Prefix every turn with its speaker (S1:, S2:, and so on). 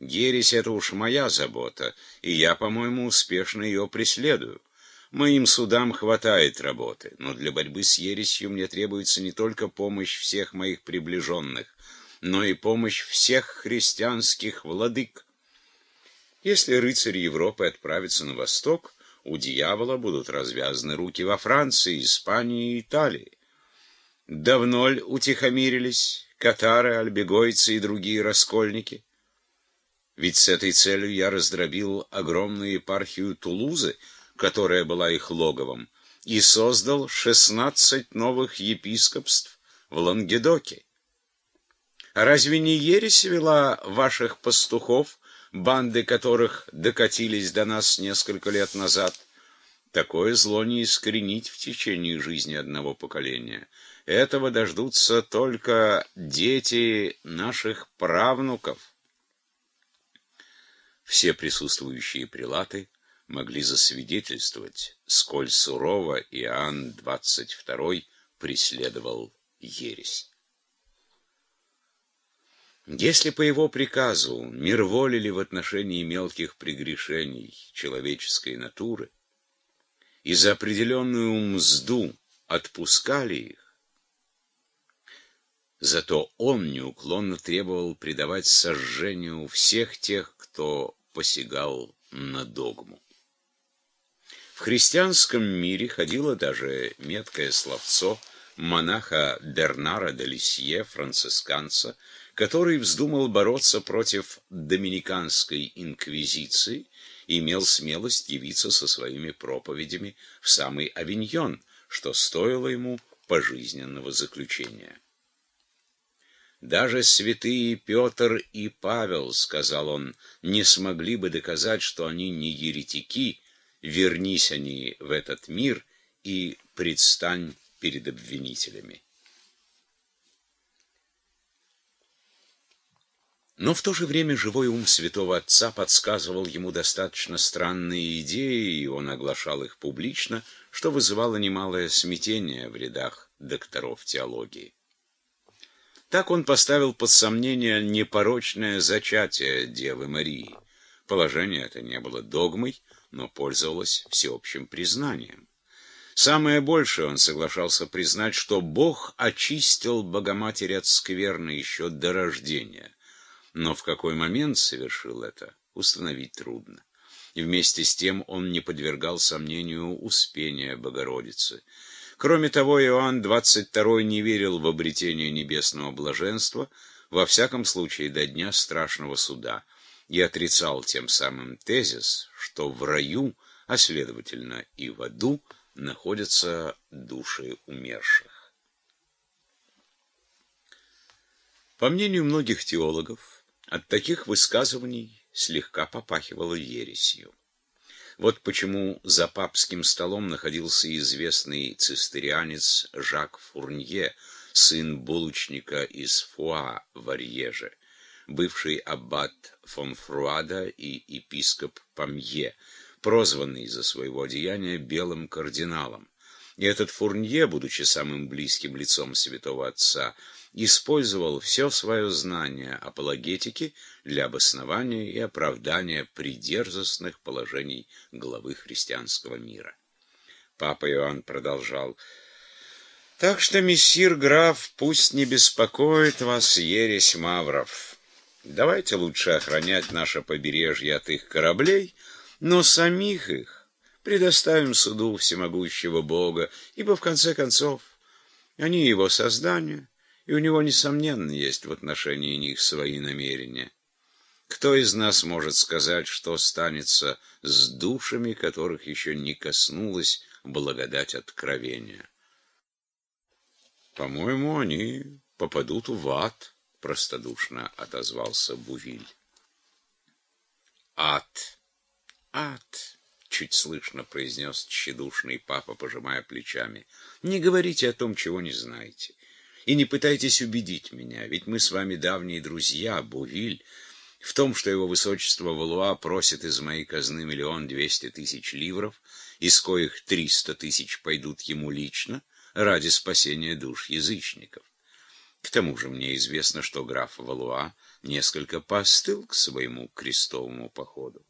S1: Ересь — это уж моя забота, и я, по-моему, успешно ее преследую. Моим судам хватает работы, но для борьбы с ересью мне требуется не только помощь всех моих приближенных, но и помощь всех христианских владык. Если рыцари Европы отправятся на восток, у дьявола будут развязаны руки во Франции, Испании и Италии. Давно ли утихомирились катары, альбегойцы и другие раскольники? Ведь с этой целью я раздробил огромную епархию Тулузы, которая была их логовом, и создал шестнадцать новых епископств в Лангедоке. А разве не ересь вела ваших пастухов, банды которых докатились до нас несколько лет назад? Такое зло не искоренить в течение жизни одного поколения. Этого дождутся только дети наших правнуков. Все присутствующие прилаты могли засвидетельствовать, сколь сурово Иоанн XXII преследовал ересь. Если по его приказу мирволили в отношении мелких прегрешений человеческой натуры и за определенную мзду отпускали их, зато он неуклонно требовал предавать сожжению всех тех, кто посягал на догму. В христианском мире ходило даже меткое словцо монаха Бернара де Лисье, францисканца, который вздумал бороться против доминиканской инквизиции и имел смелость явиться со своими проповедями в самый Авиньон, что стоило ему пожизненного заключения. Даже святые Петр и Павел, сказал он, не смогли бы доказать, что они не еретики, вернись они в этот мир и предстань перед обвинителями. Но в то же время живой ум святого отца подсказывал ему достаточно странные идеи, и он оглашал их публично, что вызывало немалое смятение в рядах докторов теологии. Так он поставил под сомнение непорочное зачатие Девы Марии. Положение это не было догмой, но пользовалось всеобщим признанием. Самое большее он соглашался признать, что Бог очистил Богоматерь от скверны еще до рождения. Но в какой момент совершил это, установить трудно. И вместе с тем он не подвергал сомнению успения Богородицы. Кроме того, Иоанн XXII не верил в обретение небесного блаженства, во всяком случае до дня страшного суда, и отрицал тем самым тезис, что в раю, а следовательно и в аду, находятся души умерших. По мнению многих теологов, от таких высказываний слегка попахивало ересью. Вот почему за папским столом находился известный цистерианец Жак Фурнье, сын булочника из Фуа в Арьеже, бывший аббат фон Фруада и епископ Памье, прозванный за своего деяния белым кардиналом. И этот Фурнье, будучи самым близким лицом святого отца, использовал все свое знание апологетики для обоснования и оправдания придерзостных положений главы христианского мира. Папа Иоанн продолжал. «Так что, мессир граф, пусть не беспокоит вас ересь мавров. Давайте лучше охранять наше побережье от их кораблей, но самих их предоставим суду всемогущего Бога, ибо, в конце концов, они его создания, и у него, несомненно, есть в отношении них свои намерения. Кто из нас может сказать, что станется с душами, которых еще не коснулась благодать откровения? По-моему, они попадут в ад, простодушно отозвался Бувиль. Ад, ад, чуть слышно произнес тщедушный папа, пожимая плечами. Не говорите о том, чего не знаете. И не пытайтесь убедить меня, ведь мы с вами давние друзья, Бувиль, в том, что его высочество Валуа просит из моей казны миллион двести тысяч ливров, из коих триста тысяч пойдут ему лично ради спасения душ язычников. К тому же мне известно, что граф Валуа несколько поостыл к своему крестовому походу.